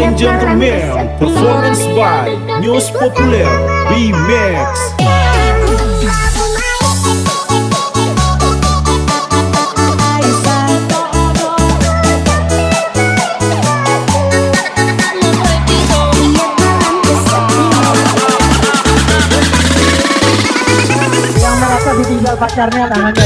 and gentlemen, performance by News Populer Remix. Yang merasa ditinggal pacarnya tangannya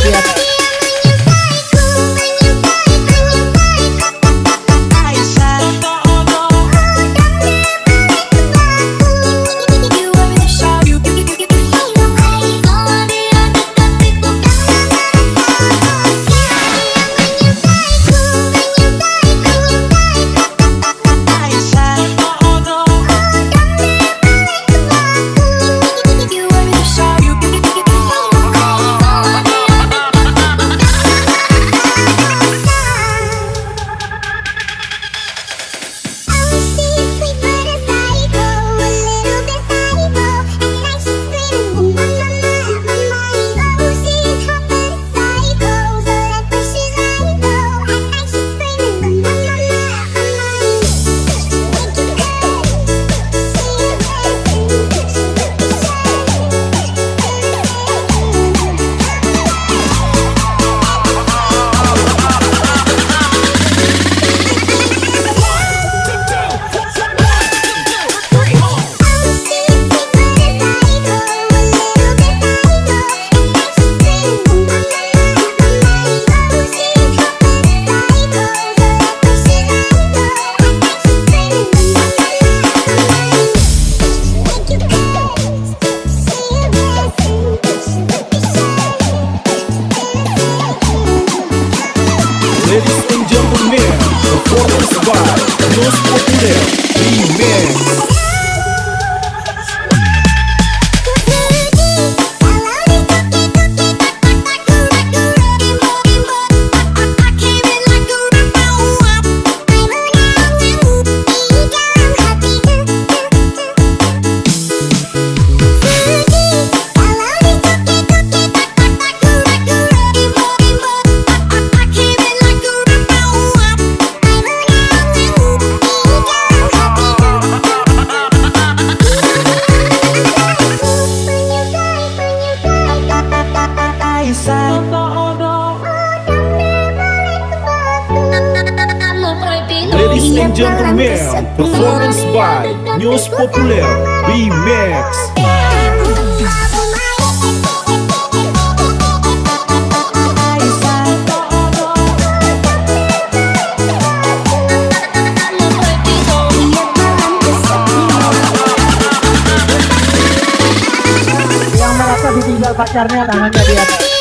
performance by News Populer Remix. Yang merasa ditinggal pacarnya tangannya di atas.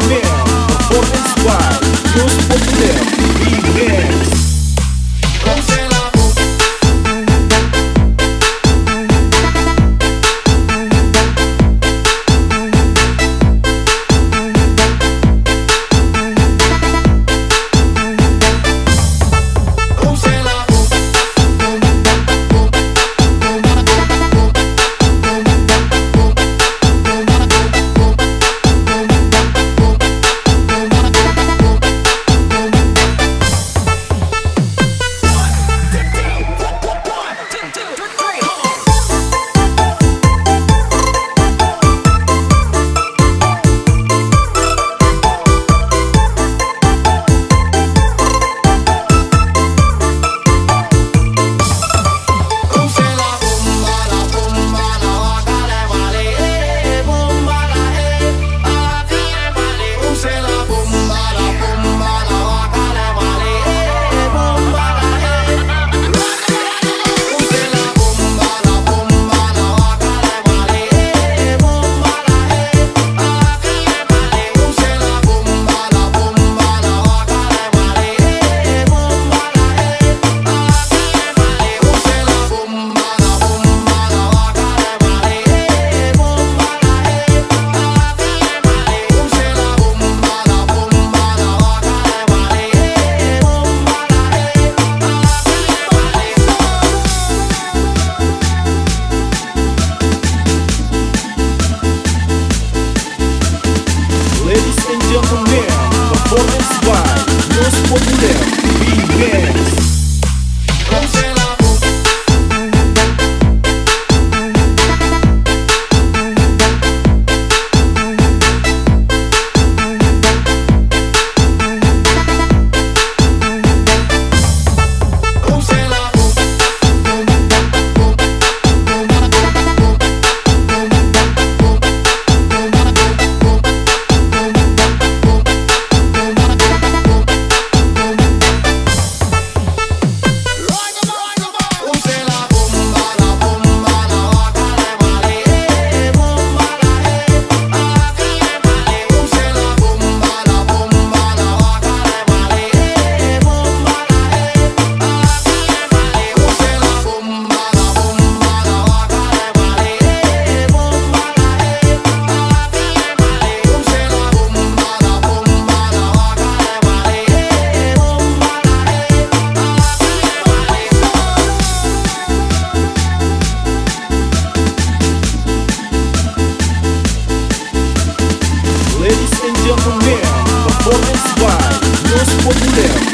for me. Bonos Vai, Nos Populéus.